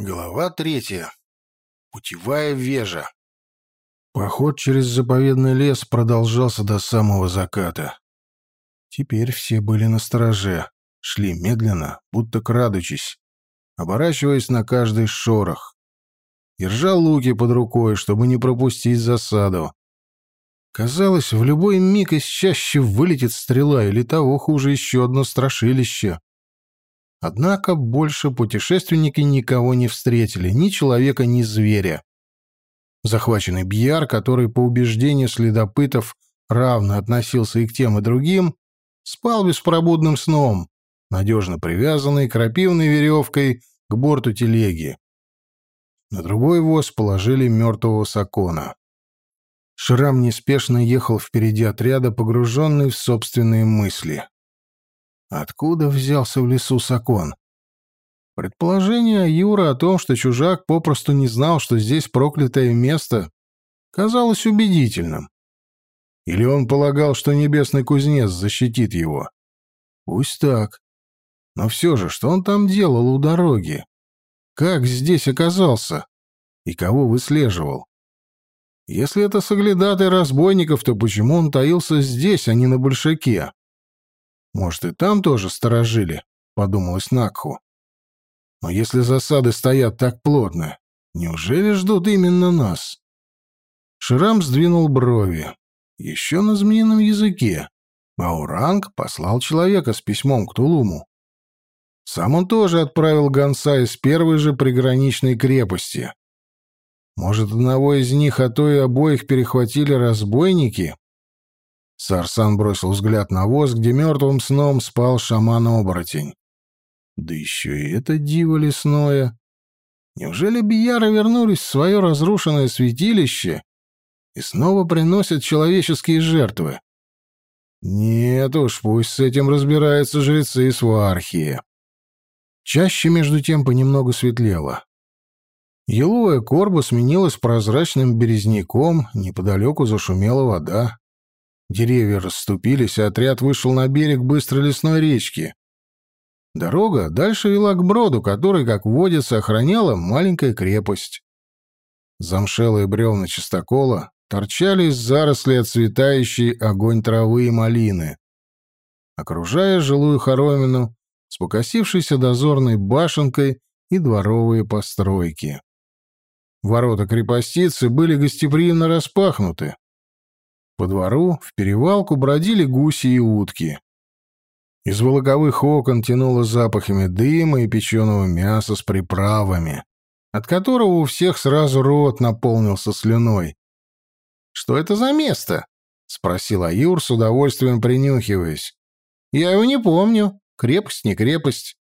Глава третья. Путевая вежа. Поход через заповедный лес продолжался до самого заката. Теперь все были на стороже, шли медленно, будто крадучись, оборачиваясь на каждый шорох. Держа луки под рукой, чтобы не пропустить засаду. Казалось, в любой миг из чаще вылетит стрела или того хуже еще одно страшилище. Однако больше путешественники никого не встретили, ни человека, ни зверя. Захваченный Бьяр, который по убеждению следопытов равно относился и к тем, и другим, спал беспробудным сном, надежно привязанный крапивной веревкой к борту телеги. На другой воз положили мертвого сакона. Шрам неспешно ехал впереди отряда, погруженный в собственные мысли. Откуда взялся в лесу Сакон? Предположение Юра о том, что чужак попросту не знал, что здесь проклятое место, казалось убедительным. Или он полагал, что небесный кузнец защитит его? Пусть так. Но все же, что он там делал у дороги? Как здесь оказался? И кого выслеживал? Если это соглядатай разбойников, то почему он таился здесь, а не на большаке? Может, и там тоже сторожили, подумалось Накху. Но если засады стоят так плотно, неужели ждут именно нас? Ширам сдвинул брови. Еще на змеином языке. Ауранг послал человека с письмом к Тулуму. Сам он тоже отправил гонца из первой же приграничной крепости. Может, одного из них, а то и обоих перехватили разбойники? Сарсан бросил взгляд на воз, где мертвым сном спал шаман-оборотень. Да еще и это диво лесное. Неужели бияры вернулись в свое разрушенное святилище и снова приносят человеческие жертвы? Нет уж, пусть с этим разбираются жрецы Свархии. Чаще, между тем, понемногу светлело. Еловая корба сменилась прозрачным березняком, неподалеку зашумела вода. Деревья расступились, и отряд вышел на берег быстрой лесной речки. Дорога дальше вела к броду, который, как водится, охраняла маленькая крепость. Замшелые бревна чистокола торчали из зарослей отцветающей огонь травы и малины. Окружая жилую хоромину с покосившейся дозорной башенкой и дворовые постройки. Ворота крепостицы были гостеприимно распахнуты. По двору в перевалку бродили гуси и утки. Из волоковых окон тянуло запахами дыма и печеного мяса с приправами, от которого у всех сразу рот наполнился слюной. «Что это за место?» — спросил Аюр с удовольствием принюхиваясь. «Я его не помню. Крепость не крепость».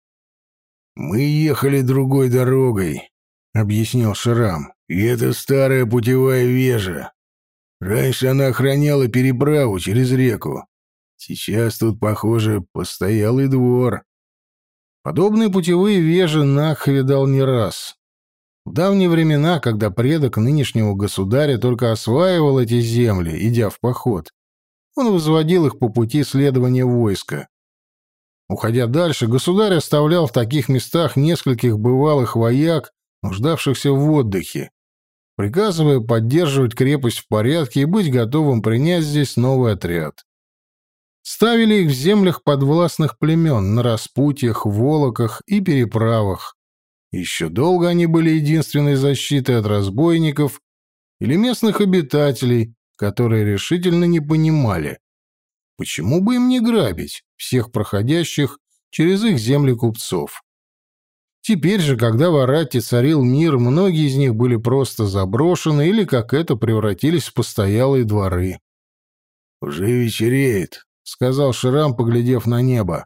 «Мы ехали другой дорогой», — объяснил Шрам. «И это старая путевая вежа. Раньше она охраняла переправу через реку. Сейчас тут, похоже, постоялый двор. Подобные путевые вежи Нах видал не раз. В давние времена, когда предок нынешнего государя только осваивал эти земли, идя в поход, он возводил их по пути следования войска. Уходя дальше, государь оставлял в таких местах нескольких бывалых вояк, нуждавшихся в отдыхе, приказывая поддерживать крепость в порядке и быть готовым принять здесь новый отряд. Ставили их в землях подвластных племен, на распутьях, волоках и переправах. Еще долго они были единственной защитой от разбойников или местных обитателей, которые решительно не понимали, почему бы им не грабить всех проходящих через их земли купцов. Теперь же, когда в Арате царил мир, многие из них были просто заброшены или, как это, превратились в постоялые дворы. «Уже вечереет», — сказал Шрам, поглядев на небо.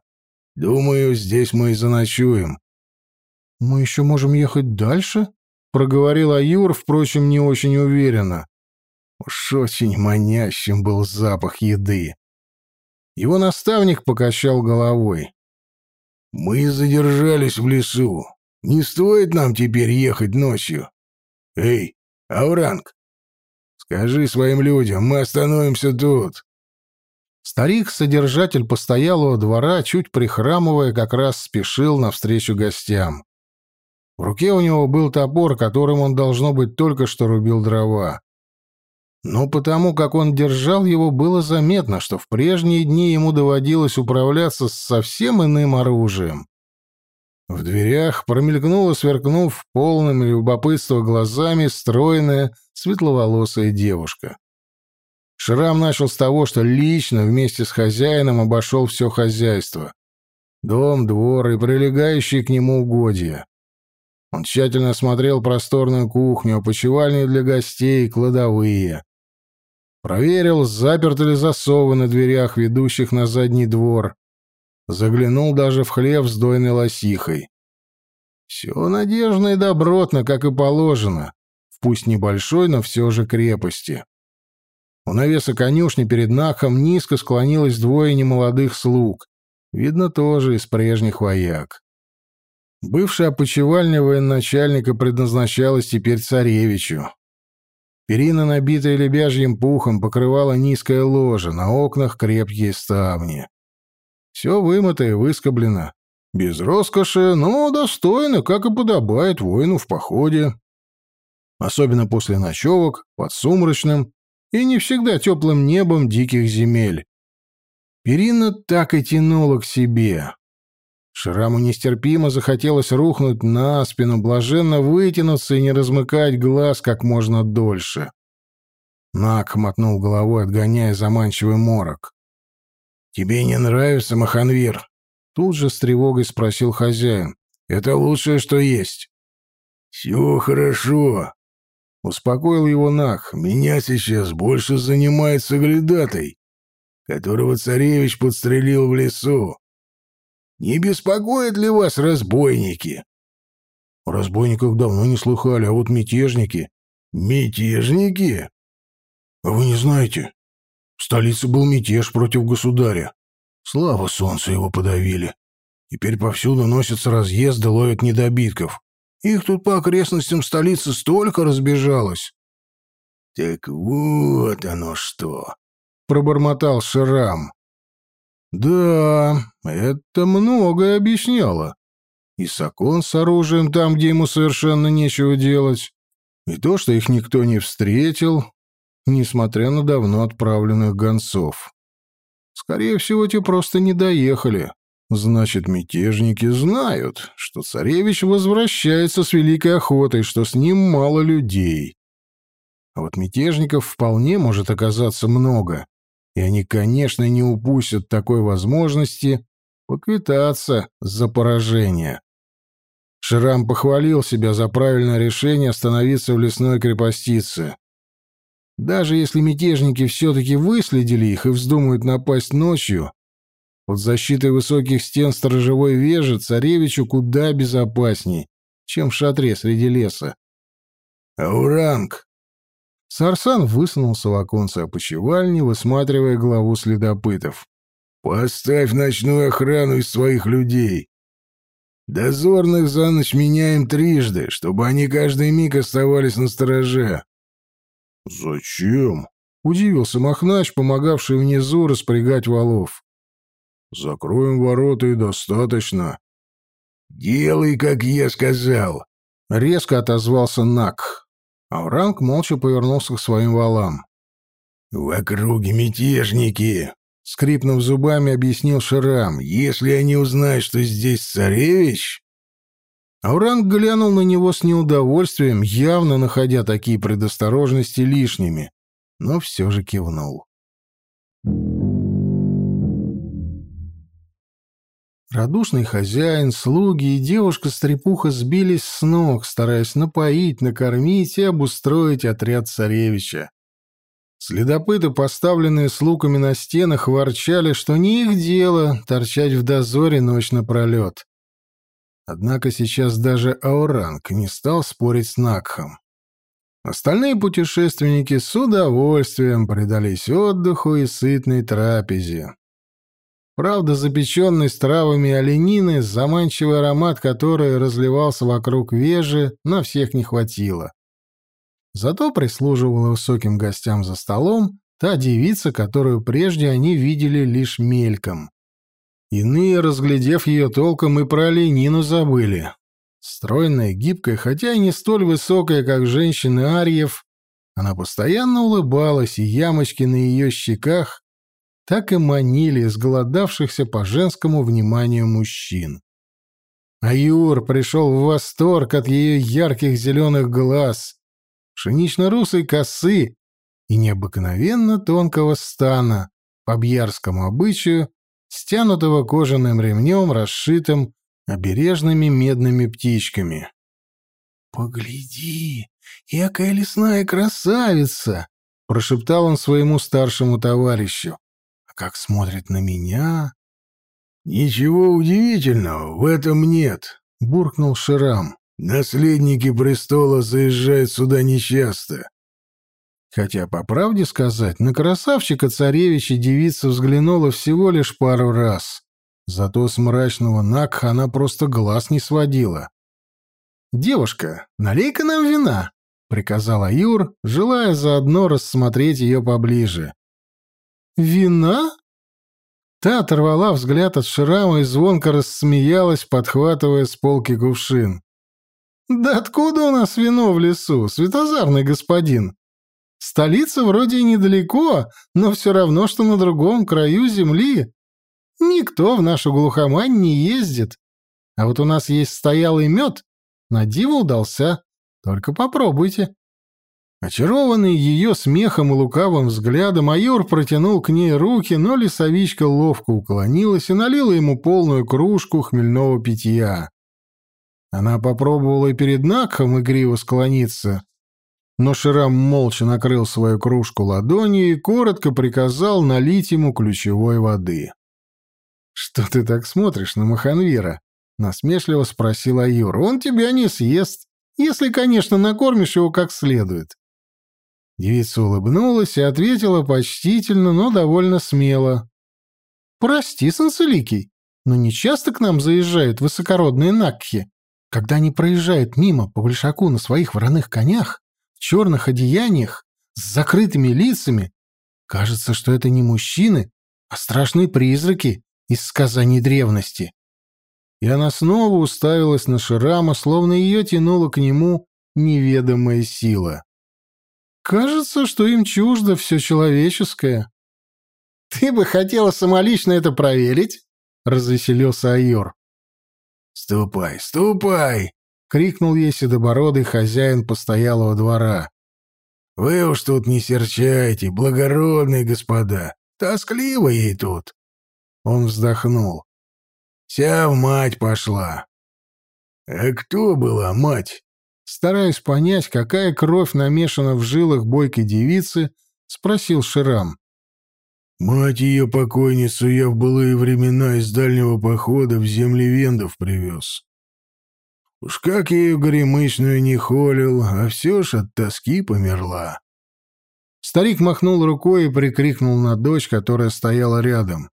«Думаю, здесь мы и заночуем». «Мы еще можем ехать дальше?» — проговорил Аюр, впрочем, не очень уверенно. Уж очень манящим был запах еды. Его наставник покачал головой. Мы задержались в лесу. Не стоит нам теперь ехать ночью. Эй, Ауранг, скажи своим людям, мы остановимся тут. Старик-содержатель постоялого двора, чуть прихрамывая, как раз спешил навстречу гостям. В руке у него был топор, которым он, должно быть, только что рубил дрова. Но потому, как он держал его, было заметно, что в прежние дни ему доводилось управляться с совсем иным оружием. В дверях промелькнула, сверкнув полным любопытства глазами, стройная, светловолосая девушка. Шрам начал с того, что лично вместе с хозяином обошел все хозяйство. Дом, двор и прилегающие к нему угодья. Он тщательно осмотрел просторную кухню, опочивальню для гостей, кладовые. Проверил, заперты ли засовы на дверях, ведущих на задний двор. Заглянул даже в хлев с дойной лосихой. Все надежно и добротно, как и положено, в пусть небольшой, но все же крепости. У навеса конюшни перед Нахом низко склонилось двое немолодых слуг, видно, тоже из прежних вояк. Бывшая опочивальня военачальника предназначалась теперь царевичу. Перина, набитая лебяжьим пухом, покрывала низкое ложе, на окнах крепкие ставни. Все вымыто и выскоблено. Без роскоши, но достойно, как и подобает воину в походе. Особенно после ночевок под сумрачным и не всегда теплым небом диких земель. Перина так и тянула к себе. Шраму нестерпимо захотелось рухнуть на спину, блаженно вытянуться и не размыкать глаз как можно дольше. Нак мотнул головой, отгоняя заманчивый морок. «Тебе не нравится, Маханвир?» Тут же с тревогой спросил хозяин. «Это лучшее, что есть». «Все хорошо», Успокоил его Нах. «Меня сейчас больше занимает соглядатой, которого царевич подстрелил в лесу. Не беспокоят ли вас разбойники?» «О разбойниках давно не слыхали, а вот мятежники...» «Мятежники?» «А вы не знаете? В столице был мятеж против государя. Слава солнцу его подавили. Теперь повсюду носятся разъезды, ловят недобитков. Их тут по окрестностям столицы столько разбежалось. — Так вот оно что! — пробормотал Шрам. — Да, это многое объясняло. И Сакон с оружием там, где ему совершенно нечего делать, и то, что их никто не встретил, несмотря на давно отправленных гонцов. Скорее всего, те просто не доехали. Значит, мятежники знают, что царевич возвращается с великой охотой, что с ним мало людей. А вот мятежников вполне может оказаться много, и они, конечно, не упустят такой возможности поквитаться за поражение. Шрам похвалил себя за правильное решение остановиться в лесной крепостице. Даже если мятежники все-таки выследили их и вздумают напасть ночью, под защитой высоких стен сторожевой вежи царевичу куда безопасней, чем в шатре среди леса. «Ауранг!» Сарсан высунулся в оконце опочивальни, высматривая главу следопытов. «Поставь ночную охрану из своих людей. Дозорных за ночь меняем трижды, чтобы они каждый миг оставались на стороже». «Зачем?» — удивился Махнач, помогавший внизу распрягать валов. Закроем ворота и достаточно. Делай, как я сказал. Резко отозвался Нак. Ауранг молча повернулся к своим валам. В округе мятежники, скрипнув зубами, объяснил Шрам. Если они узнают, что здесь царевич... Ауранг глянул на него с неудовольствием, явно находя такие предосторожности лишними, но все же кивнул. Радушный хозяин, слуги и девушка-стрепуха сбились с ног, стараясь напоить, накормить и обустроить отряд царевича. Следопыты, поставленные с луками на стенах, ворчали, что не их дело торчать в дозоре ночь напролет. Однако сейчас даже Ауранг не стал спорить с Накхом. Остальные путешественники с удовольствием предались отдыху и сытной трапезе. Правда, запеченный с травами оленины, заманчивый аромат который разливался вокруг вежи, на всех не хватило. Зато прислуживала высоким гостям за столом та девица, которую прежде они видели лишь мельком. Иные, разглядев ее толком, и про оленину забыли. Стройная, гибкая, хотя и не столь высокая, как женщины Арьев, она постоянно улыбалась, и ямочки на ее щеках так и манили изголодавшихся по женскому вниманию мужчин. А Юр пришел в восторг от ее ярких зеленых глаз, пшенично-русой косы и необыкновенно тонкого стана, по бьярскому обычаю, стянутого кожаным ремнем, расшитым обережными медными птичками. «Погляди, якая лесная красавица!» — прошептал он своему старшему товарищу. «А как смотрит на меня!» «Ничего удивительного в этом нет», — буркнул Ширам. «Наследники престола заезжают сюда нечасто. Хотя, по правде сказать, на красавчика-царевича девица взглянула всего лишь пару раз. Зато с мрачного Накха она просто глаз не сводила. «Девушка, налей-ка нам вина», — приказала Юр, желая заодно рассмотреть ее поближе. «Вина?» Та оторвала взгляд от шрама и звонко рассмеялась, подхватывая с полки кувшин. «Да откуда у нас вино в лесу, светозарный господин? Столица вроде и недалеко, но все равно, что на другом краю земли. Никто в нашу глухомань не ездит. А вот у нас есть стоялый мед, на диво удался. Только попробуйте». Очарованный ее смехом и лукавым взглядом, майор протянул к ней руки, но лесовичка ловко уклонилась и налила ему полную кружку хмельного питья. Она попробовала и перед Накхом игриво склониться, но Ширам молча накрыл свою кружку ладонью и коротко приказал налить ему ключевой воды. «Что ты так смотришь на Маханвира?» — насмешливо спросил Аюр. «Он тебя не съест, если, конечно, накормишь его как следует». Девица улыбнулась и ответила почтительно, но довольно смело. «Прости, Санцеликий, но не часто к нам заезжают высокородные накхи. Когда они проезжают мимо по большаку на своих вороных конях, черных одеяниях, с закрытыми лицами. Кажется, что это не мужчины, а страшные призраки из сказаний древности. И она снова уставилась на Ширама, словно ее тянула к нему неведомая сила. Кажется, что им чуждо все человеческое. «Ты бы хотела самолично это проверить?» — развеселился Айор. «Ступай, ступай!» — крикнул ей седобородый хозяин постоялого двора. «Вы уж тут не серчайте, благородные господа. Тоскливо ей тут». Он вздохнул. «Вся в мать пошла». «А кто была мать?» Стараясь понять, какая кровь намешана в жилах бойкой девицы, спросил Ширам. «Мать ее покойницу я в былые времена из дальнего похода в земли вендов привез. Уж как я ее горемычную не холил, а все ж от тоски померла. Старик махнул рукой и прикрикнул на дочь, которая стояла рядом.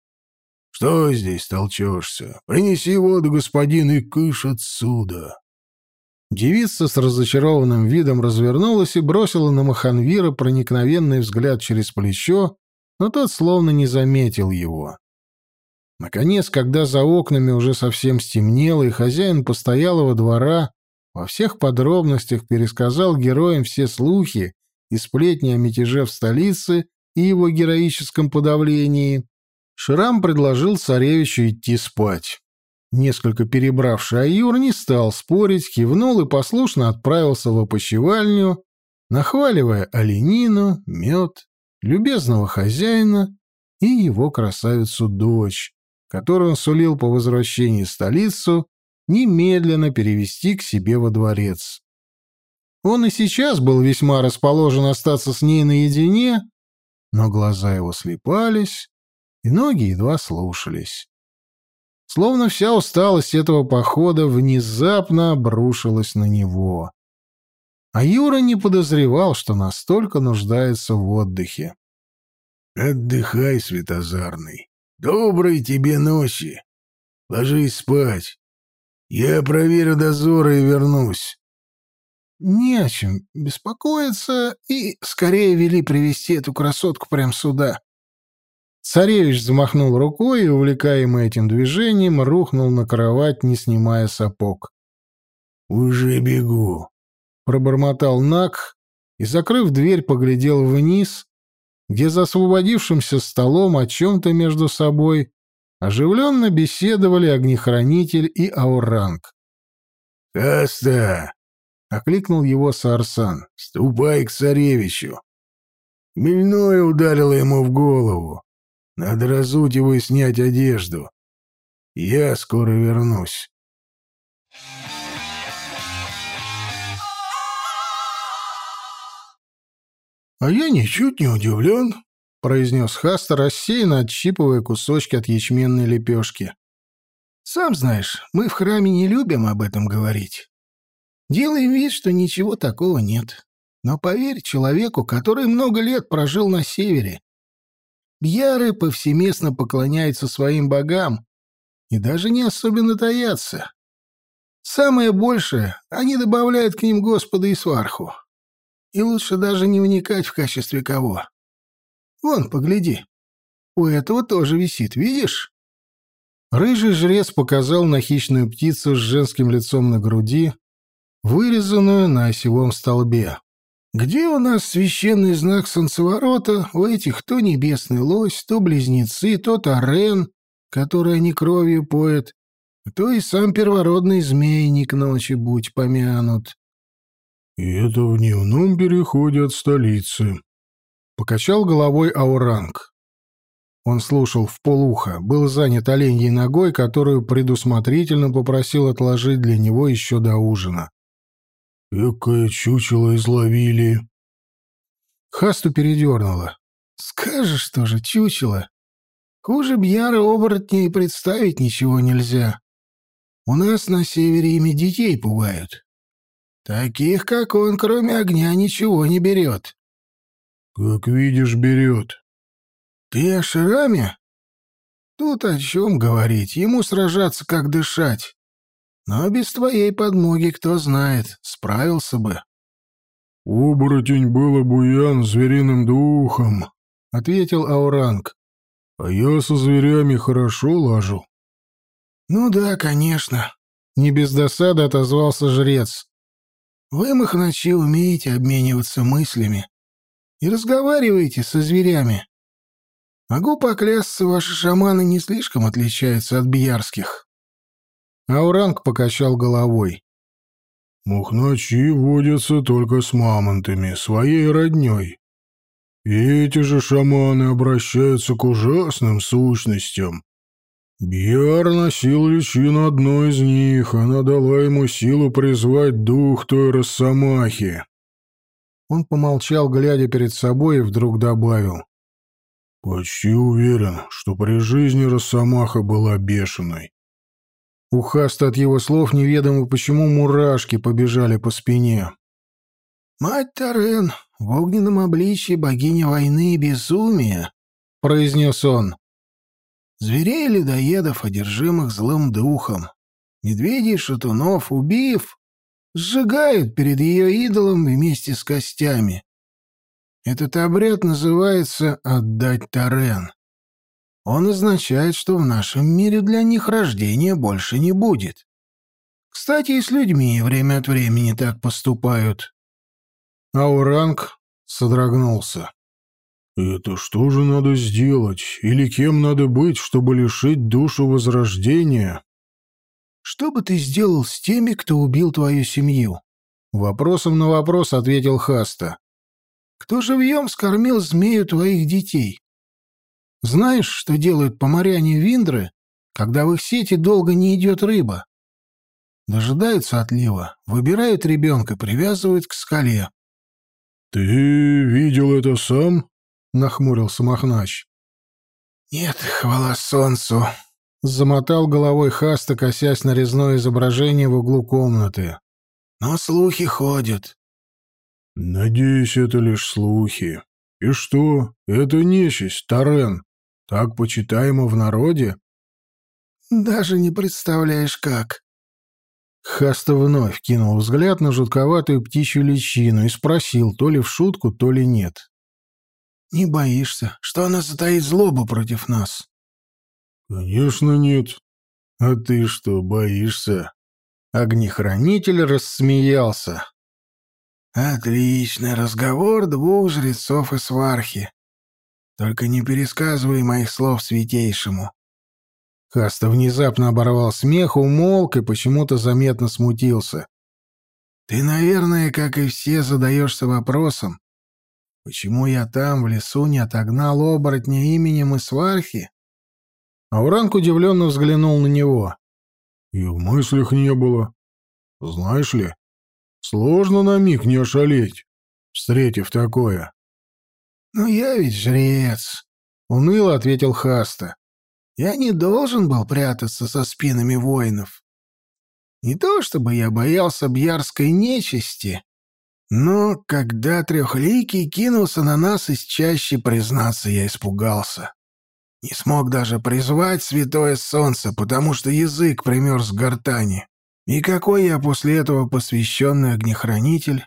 «Что здесь толчешься? Принеси воду, господин, и кыш отсюда!» Девица с разочарованным видом развернулась и бросила на Маханвира проникновенный взгляд через плечо, но тот словно не заметил его. Наконец, когда за окнами уже совсем стемнело, и хозяин постоялого двора во всех подробностях пересказал героям все слухи и сплетни о мятеже в столице и его героическом подавлении, Шрам предложил царевичу идти спать. Несколько перебравший Аюр не стал спорить, кивнул и послушно отправился в опочивальню, нахваливая оленину, мед, любезного хозяина и его красавицу-дочь, которую он сулил по возвращении в столицу немедленно перевести к себе во дворец. Он и сейчас был весьма расположен остаться с ней наедине, но глаза его слепались, и ноги едва слушались. Словно вся усталость этого похода внезапно обрушилась на него. А Юра не подозревал, что настолько нуждается в отдыхе. «Отдыхай, Светозарный», Доброй тебе ночи. Ложись спать. Я проверю дозоры и вернусь. Не о чем беспокоиться, и скорее вели привести эту красотку прямо сюда. Царевич замахнул рукой и, увлекаемый этим движением, рухнул на кровать, не снимая сапог. «Уже бегу», — пробормотал Нак и, закрыв дверь, поглядел вниз, где за освободившимся столом о чем-то между собой оживленно беседовали огнехранитель и ауранг. «Каста!» — окликнул его Сарсан. «Ступай к царевичу!» Мельное ударило ему в голову. Надо разуть его и снять одежду. Я скоро вернусь. «А я ничуть не удивлен», — произнес Хаста, рассеянно отщипывая кусочки от ячменной лепешки. «Сам знаешь, мы в храме не любим об этом говорить. Делаем вид, что ничего такого нет. Но поверь человеку, который много лет прожил на севере. Бьяры повсеместно поклоняются своим богам и даже не особенно таятся. Самое большее, они добавляют к ним Господа и сварху. И лучше даже не вникать в качестве кого. Вон, погляди. У этого тоже висит, видишь? Рыжий жрец показал на хищную птицу с женским лицом на груди, вырезанную на осевом столбе. Где у нас священный знак солнцеворота, у этих то небесный лось, то близнецы, то тарен, который они кровью поят, то и сам первородный змейник ночи будь помянут. И это в дневном переходе от столицы. Покачал головой Ауранг. Он слушал в полуха, был занят оленьей ногой, которую предусмотрительно попросил отложить для него еще до ужина. «Экое чучело изловили!» Хасту передернуло. «Скажешь тоже, чучело. Хуже бьяра оборотня и представить ничего нельзя. У нас на севере ими детей пугают. Таких, как он, кроме огня, ничего не берет. Как видишь, берет. Ты о Шраме? Тут о чем говорить, ему сражаться, как дышать. Но без твоей подмоги, кто знает, справился бы. «Оборотень был обуян звериным духом», — ответил Ауранг. «А я со зверями хорошо лажу». «Ну да, конечно», — не без досады отозвался жрец. Вы, махначи, умеете обмениваться мыслями и разговариваете со зверями. Могу поклясться, ваши шаманы не слишком отличаются от биярских. Ауранг покачал головой. Мухначи водятся только с мамонтами, своей родней. И эти же шаманы обращаются к ужасным сущностям, Бьяр носил личину одной из них, она дала ему силу призвать дух той росомахи. Он помолчал, глядя перед собой, и вдруг добавил. «Почти уверен, что при жизни росомаха была бешеной». У Хаста от его слов неведомо почему мурашки побежали по спине. «Мать Тарен, в огненном обличье богиня войны и безумия», — произнес он. Зверей-людоедов, одержимых злым духом, медведей и шатунов, убив, сжигают перед ее идолом вместе с костями. Этот обряд называется «отдать Тарен». Он означает, что в нашем мире для них рождения больше не будет. Кстати, и с людьми время от времени так поступают. Ауранг содрогнулся. «Это что же надо сделать? Или кем надо быть, чтобы лишить душу возрождения?» «Что бы ты сделал с теми, кто убил твою семью?» Вопросом на вопрос ответил Хаста. «Кто живьем скормил змею твоих детей? Знаешь, что делают поморяне Виндры, когда в их сети долго не идет рыба? Дожидаются отлива, выбирают ребенка, привязывают к скале». «Ты видел это сам?» — нахмурился Махнач. «Нет, хвала солнцу!» — замотал головой Хаста, косясь на резное изображение в углу комнаты. «Но слухи ходят». «Надеюсь, это лишь слухи. И что, это нечисть, Тарен, так почитаемо в народе?» «Даже не представляешь, как». Хаста вновь кинул взгляд на жутковатую птичью личину и спросил, то ли в шутку, то ли нет. Не боишься, что она затаит злобу против нас? Конечно, нет. А ты что, боишься? Огнехранитель рассмеялся. «Отличный разговор двух жрецов и свархи. Только не пересказывай моих слов святейшему». Каста внезапно оборвал смех, умолк и почему-то заметно смутился. «Ты, наверное, как и все, задаешься вопросом, почему я там, в лесу, не отогнал оборотня именем Исвархи?» Ауранг удивленно взглянул на него. «И в мыслях не было. Знаешь ли, сложно на миг не ошалеть, встретив такое». «Ну я ведь жрец», — уныло ответил Хаста. «Я не должен был прятаться со спинами воинов. Не то чтобы я боялся бьярской нечисти, но когда трехликий кинулся на нас из чаще, признаться, я испугался. Не смог даже призвать святое солнце, потому что язык примерз к гортани. И какой я после этого посвященный огнехранитель?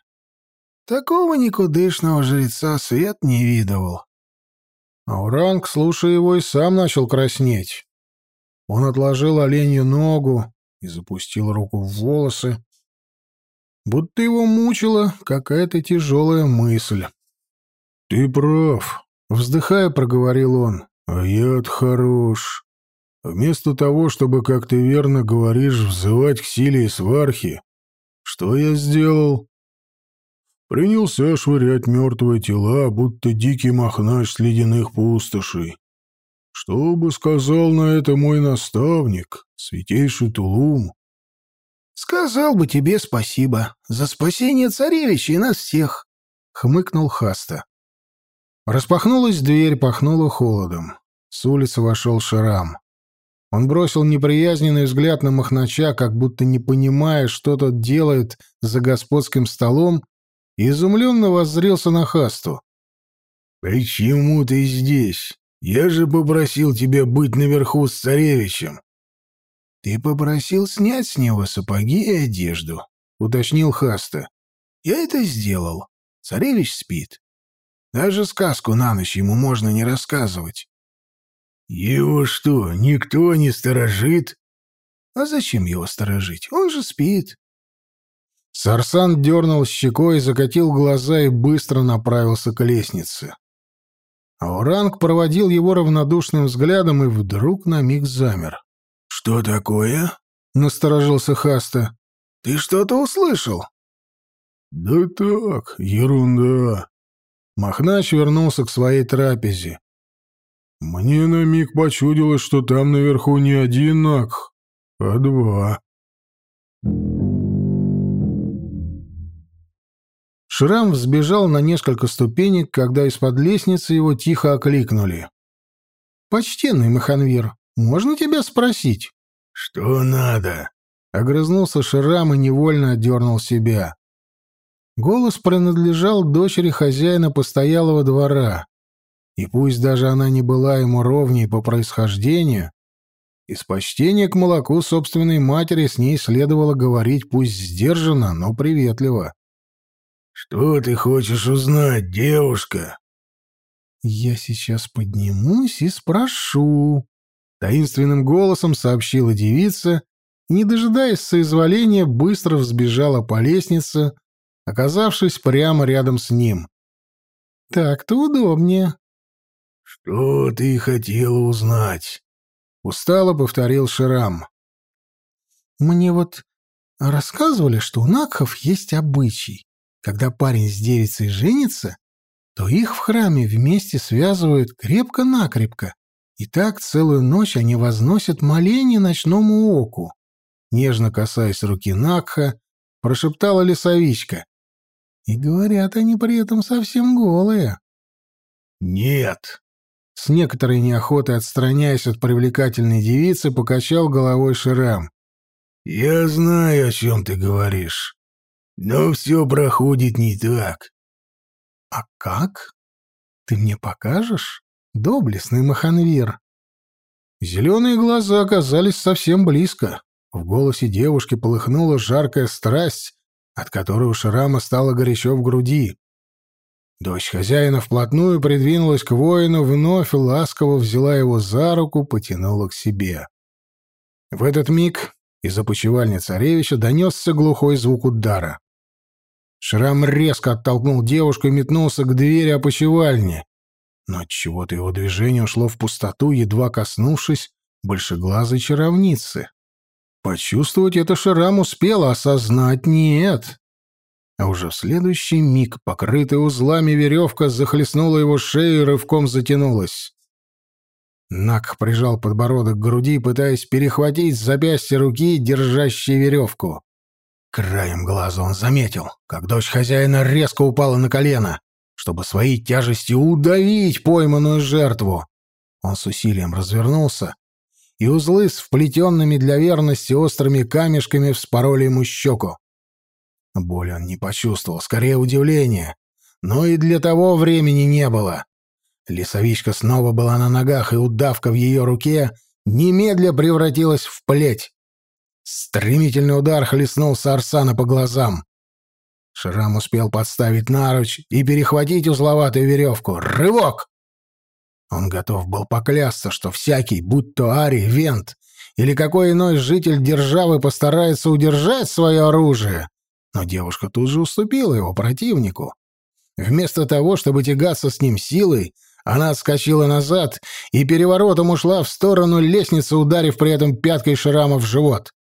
Такого никудышного жреца свет не видывал. Ауранг, слушая его, и сам начал краснеть. Он отложил оленью ногу и запустил руку в волосы, будто его мучила какая-то тяжелая мысль. «Ты прав», — вздыхая, проговорил он. А яд хорош. Вместо того, чтобы, как ты верно говоришь, взывать к силе и свархи, что я сделал? Принялся швырять мертвые тела, будто дикий мохнач с ледяных пустошей. Что бы сказал на это мой наставник, святейший Тулум? «Сказал бы тебе спасибо за спасение царевича и нас всех», — хмыкнул Хаста. Распахнулась дверь, пахнуло холодом. С улицы вошел Шрам. Он бросил неприязненный взгляд на Махнача, как будто не понимая, что тот делает за господским столом, и изумленно воззрился на Хасту. «Почему ты здесь? Я же попросил тебя быть наверху с царевичем». «Ты попросил снять с него сапоги и одежду», — уточнил Хаста. «Я это сделал. Царевич спит. Даже сказку на ночь ему можно не рассказывать. «Его что, никто не сторожит?» «А зачем его сторожить? Он же спит». Сарсан дернул щекой, закатил глаза и быстро направился к лестнице. Ауранг проводил его равнодушным взглядом и вдруг на миг замер. «Что такое?» — насторожился Хаста. «Ты что-то услышал?» «Да так, ерунда». Махнач вернулся к своей трапезе. Мне на миг почудилось, что там наверху не один Накх, а два. Шрам взбежал на несколько ступенек, когда из-под лестницы его тихо окликнули. «Почтенный Маханвир, можно тебя спросить?» «Что надо?» — огрызнулся Шрам и невольно отдернул себя. Голос принадлежал дочери хозяина постоялого двора, и пусть даже она не была ему ровней по происхождению, из почтения к молоку собственной матери с ней следовало говорить пусть сдержанно, но приветливо. «Что ты хочешь узнать, девушка?» «Я сейчас поднимусь и спрошу», — таинственным голосом сообщила девица, не дожидаясь соизволения, быстро взбежала по лестнице, оказавшись прямо рядом с ним. «Так-то удобнее. «Что ты хотела узнать?» — устало повторил Ширам. «Мне вот рассказывали, что у Накхов есть обычай. Когда парень с девицей женится, то их в храме вместе связывают крепко-накрепко, и так целую ночь они возносят моление ночному оку. Нежно касаясь руки Накха, прошептала лесовичка. И говорят они при этом совсем голые. «Нет», с некоторой неохотой отстраняясь от привлекательной девицы, покачал головой Ширам. «Я знаю, о чем ты говоришь. Но все проходит не так». «А как? Ты мне покажешь, доблестный Маханвир?» Зеленые глаза оказались совсем близко. В голосе девушки полыхнула жаркая страсть, от которой у Шрама стало горячо в груди. Дочь хозяина вплотную придвинулась к воину, вновь ласково взяла его за руку, потянула к себе. В этот миг Из опочивальни царевича донесся глухой звук удара. Шрам резко оттолкнул девушку и метнулся к двери опочивальни. Но отчего-то его движение ушло в пустоту, едва коснувшись большеглазой чаровницы. Почувствовать это Шрам успел, осознать нет. А уже в следующий миг, покрытая узлами веревка, захлестнула его шею и рывком затянулась. Нак прижал подбородок к груди, пытаясь перехватить с запястья руки, держащей веревку. Краем глаза он заметил, как дочь хозяина резко упала на колено, чтобы своей тяжестью удавить пойманную жертву. Он с усилием развернулся, и узлы с вплетенными для верности острыми камешками вспороли ему щеку. Боли он не почувствовал, скорее удивление. Но и для того времени не было. Лисовичка снова была на ногах, и удавка в ее руке немедля превратилась в плеть. Стремительный удар хлестнул Сарсана по глазам. Шрам успел подставить наруч и перехватить узловатую веревку. Рывок! Он готов был поклясться, что всякий, будь то Ари, Вент или какой иной житель державы постарается удержать свое оружие. Но девушка тут же уступила его противнику. Вместо того, чтобы тягаться с ним силой, она отскочила назад и переворотом ушла в сторону лестницы, ударив при этом пяткой шрама в живот.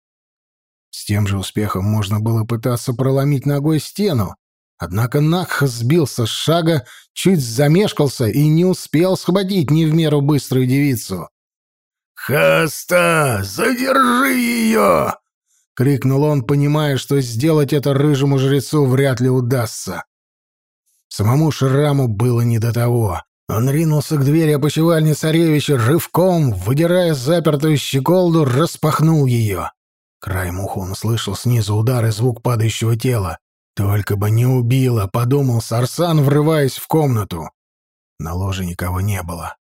С тем же успехом можно было пытаться проломить ногой стену, однако Накх сбился с шага, чуть замешкался и не успел схватить не в меру быструю девицу. «Хаста, задержи ее!» — крикнул он, понимая, что сделать это рыжему жрецу вряд ли удастся. Самому Шраму было не до того. Он ринулся к двери опочивальни царевича, рывком, выдирая запертую щеколду, распахнул ее. Краем уха он услышал снизу удар и звук падающего тела. «Только бы не убило», — подумал Сарсан, врываясь в комнату. На ложе никого не было.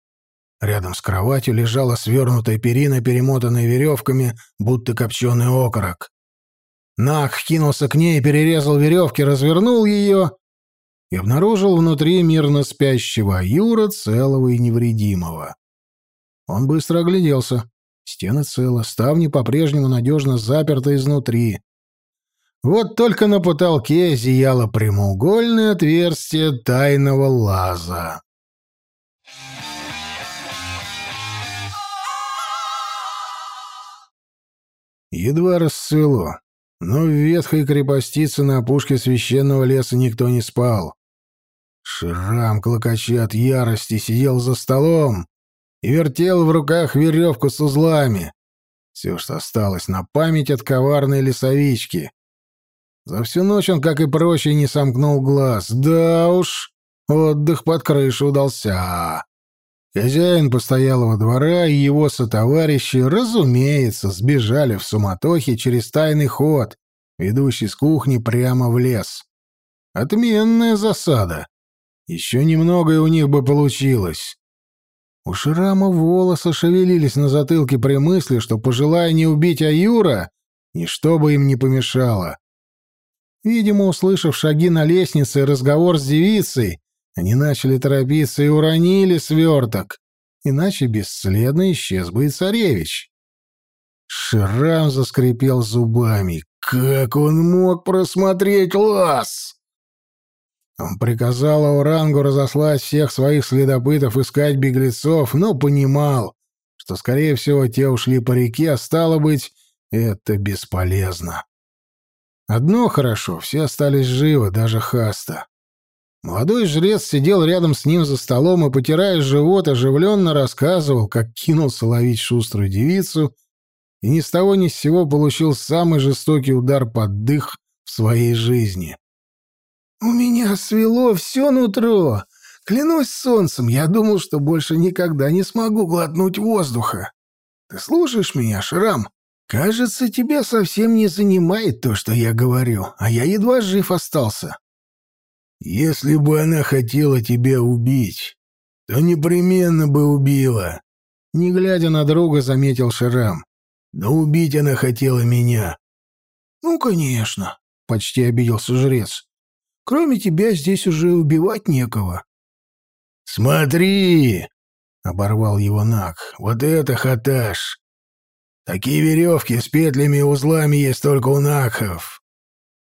Рядом с кроватью лежала свернутая перина, перемотанная веревками, будто копченый окорок. Нах кинулся к ней, перерезал веревки, развернул ее и обнаружил внутри мирно спящего Юра целого и невредимого. Он быстро огляделся. Стены целы, ставни по-прежнему надежно заперты изнутри. Вот только на потолке зияло прямоугольное отверстие тайного лаза. Едва расцвело. Но в ветхой крепостице на опушке священного леса никто не спал. Шрам, клокоча от ярости, сидел за столом и вертел в руках веревку с узлами. Все, что осталось на память от коварной лесовички. За всю ночь он, как и прочие, не сомкнул глаз. Да уж, отдых под крышей удался. Хозяин постоялого двора и его сотоварищи, разумеется, сбежали в суматохе через тайный ход, ведущий с кухни прямо в лес. Отменная засада. Еще немного, и у них бы получилось. У Шрама волосы шевелились на затылке при мысли, что, пожелая не убить Аюра, ничто бы им не помешало. Видимо, услышав шаги на лестнице и разговор с девицей, они начали торопиться и уронили сверток, иначе бесследно исчез бы и царевич. Шрам заскрипел зубами. Как он мог просмотреть лаз? Он приказал Аурангу разослать всех своих следопытов искать беглецов, но понимал, что, скорее всего, те ушли по реке, а стало быть, это бесполезно. Одно хорошо, все остались живы, даже Хаста. Молодой жрец сидел рядом с ним за столом и, потирая живот, оживленно рассказывал, как кинулся ловить шуструю девицу и ни с того ни с сего получил самый жестокий удар под дых в своей жизни. «У меня свело все нутро. Клянусь солнцем, я думал, что больше никогда не смогу глотнуть воздуха. Ты слушаешь меня, Шрам? Кажется, тебя совсем не занимает то, что я говорю, а я едва жив остался». «Если бы она хотела тебя убить, то непременно бы убила», — не глядя на друга, заметил Шрам. «Но убить она хотела меня». «Ну, конечно», — почти обиделся жрец. Кроме тебя здесь уже убивать некого. «Смотри!» — оборвал его Нак. «Вот это хаташ! Такие веревки с петлями и узлами есть только у Накхов.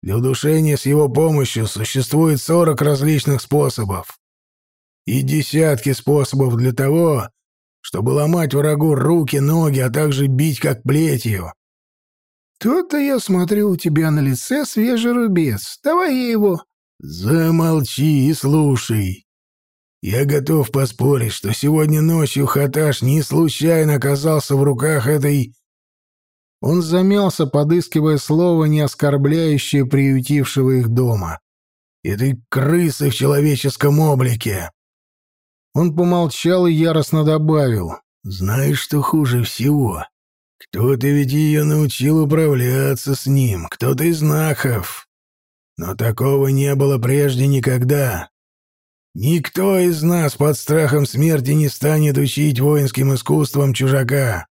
Для удушения с его помощью существует сорок различных способов. И десятки способов для того, чтобы ломать врагу руки, ноги, а также бить как плетью. «То-то я смотрю, у тебя на лице свежий рубец. Давай я его...» «Замолчи и слушай. Я готов поспорить, что сегодня ночью Хаташ не случайно оказался в руках этой...» Он замялся, подыскивая слово, не оскорбляющее приютившего их дома. «Этой крысы в человеческом облике». Он помолчал и яростно добавил. «Знаешь, что хуже всего? Кто-то ведь ее научил управляться с ним, кто-то из нахов. Но такого не было прежде никогда. Никто из нас под страхом смерти не станет учить воинским искусствам чужака.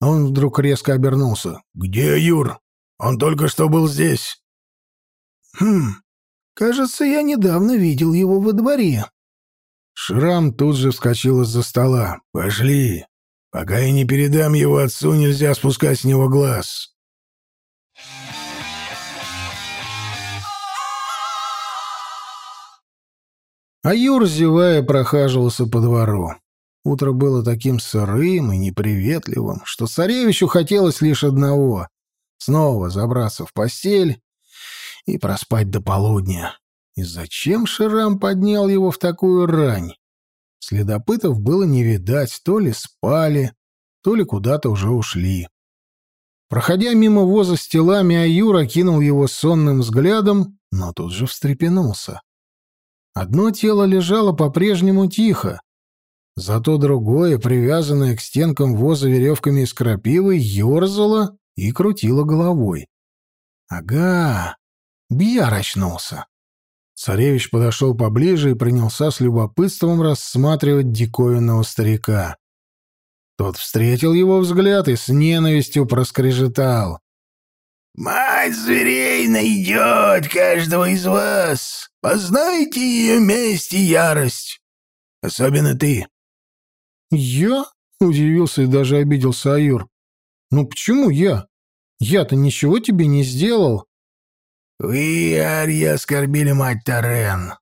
Он вдруг резко обернулся. «Где Юр? Он только что был здесь». «Хм, кажется, я недавно видел его во дворе». Шрам тут же вскочил из-за стола. «Пошли. Пока я не передам его отцу, нельзя спускать с него глаз». А Юр, зевая, прохаживался по двору. Утро было таким сырым и неприветливым, что царевичу хотелось лишь одного — снова забраться в постель и проспать до полудня. И зачем Ширам поднял его в такую рань? Следопытов было не видать, то ли спали, то ли куда-то уже ушли. Проходя мимо воза с телами, Аюра кинул его сонным взглядом, но тут же встрепенулся. Одно тело лежало по-прежнему тихо, зато другое, привязанное к стенкам воза веревками из крапивы, ерзало и крутило головой. «Ага, Бьяр очнулся». Царевич подошел поближе и принялся с любопытством рассматривать диковинного старика. Тот встретил его взгляд и с ненавистью проскрежетал. «Мать зверей найдет каждого из вас. Познайте ее месть и ярость. Особенно ты». «Я?» — удивился и даже обиделся Аюр. «Ну почему я? Я-то ничего тебе не сделал». «Вы, Арья, оскорбили мать Тарен.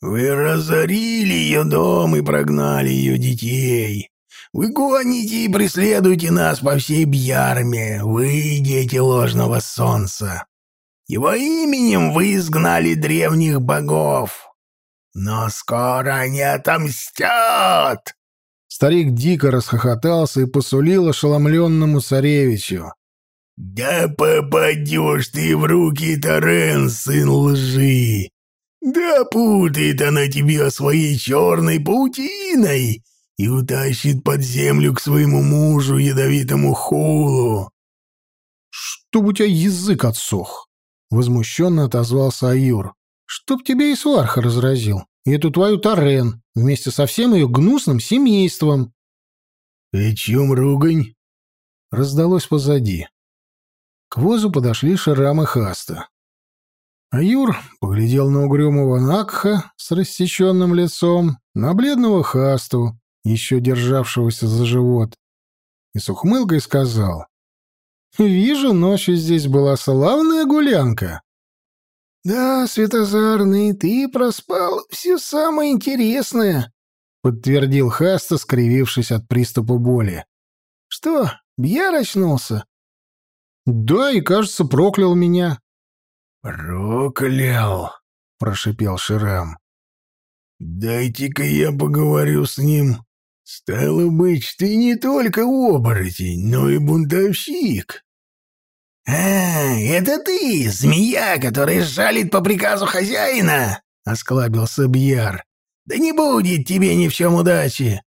Вы разорили ее дом и прогнали ее детей. Вы гоните и преследуете нас по всей Бьярме. Вы, дети ложного солнца. Его именем вы изгнали древних богов. Но скоро они отомстят!» Старик дико расхохотался и посулил ошеломленному царевичу. «Да попадешь ты в руки, Торрен, сын лжи! Да путает она тебя своей черной паутиной и утащит под землю к своему мужу, ядовитому хулу!» «Чтоб у тебя язык отсох!» — возмущенно отозвался Аюр. «Чтоб тебя и сварха разразил, и эту твою Торрен, вместе со всем ее гнусным семейством!» «О чем ругань?» — раздалось позади. К возу подошли Шрам и Хаста. А Юр поглядел на угрюмого Накха с рассеченным лицом, на бледного Хасту, еще державшегося за живот, и с ухмылкой сказал. «Вижу, ночью здесь была славная гулянка». «Да, Светозарный, ты проспал все самое интересное», — подтвердил Хаста, скривившись от приступа боли. «Что, Бьяр очнулся?» «Да, и, кажется, проклял меня». «Проклял», — прошипел Ширам. «Дайте-ка я поговорю с ним. Стало быть, ты не только оборотень, но и бунтовщик». «А, это ты, змея, которая жалит по приказу хозяина?» — осклабился Бьяр. «Да не будет тебе ни в чем удачи.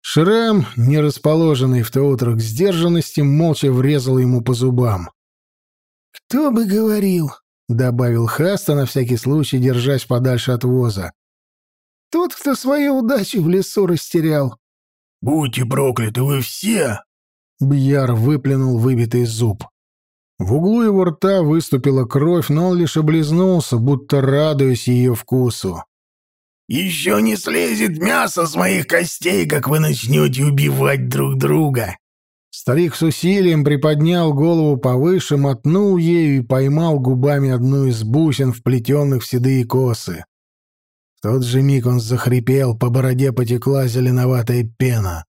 Шрам, не расположенный в то утро к сдержанности, молча врезал ему по зубам. «Кто бы говорил», — добавил Хаста, на всякий случай держась подальше от воза. «Тот, кто свою удачу в лесу растерял». «Будьте прокляты вы все!» Бьяр выплюнул выбитый зуб. В углу его рта выступила кровь, но он лишь облизнулся, будто радуясь ее вкусу. Еще не слезет мясо с моих костей, как вы начнете убивать друг друга. Старик с усилием приподнял голову повыше, мотнул ею и поймал губами одну из бусин, вплетенных в седые косы. В тот же миг он захрипел, по бороде потекла зеленоватая пена.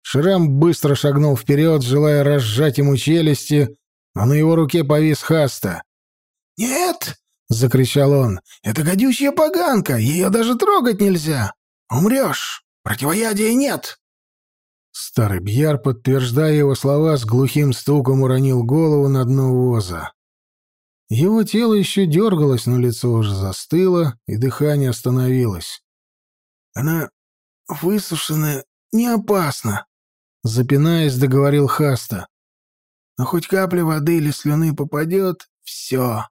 Шрам быстро шагнул вперед, желая разжать ему челюсти, но на его руке повис Хаста. «Нет!» — закричал он. «Это гадючая поганка! Ее даже трогать нельзя! Умрешь! Противоядия нет!» Старый Бьяр, подтверждая его слова, с глухим стуком уронил голову на дно воза. Его тело еще дергалось, но лицо уже застыло, и дыхание остановилось. «Она высушенная, не опасна», — запинаясь, договорил Хаста. «Но хоть капля воды или слюны попадет — все».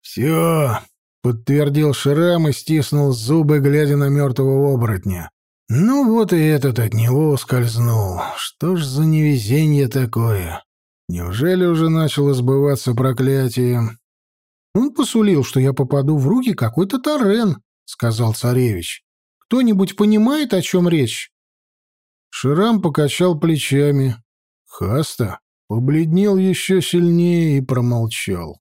«Все», — подтвердил Шрам и стиснул зубы, глядя на мертвого оборотня. Ну вот и этот от него ускользнул. Что ж за невезение такое? Неужели уже начало сбываться проклятие? Он посулил, что я попаду в руки какой-то Тарен, сказал царевич. Кто-нибудь понимает, о чем речь? Ширам покачал плечами. Хаста побледнел еще сильнее и промолчал.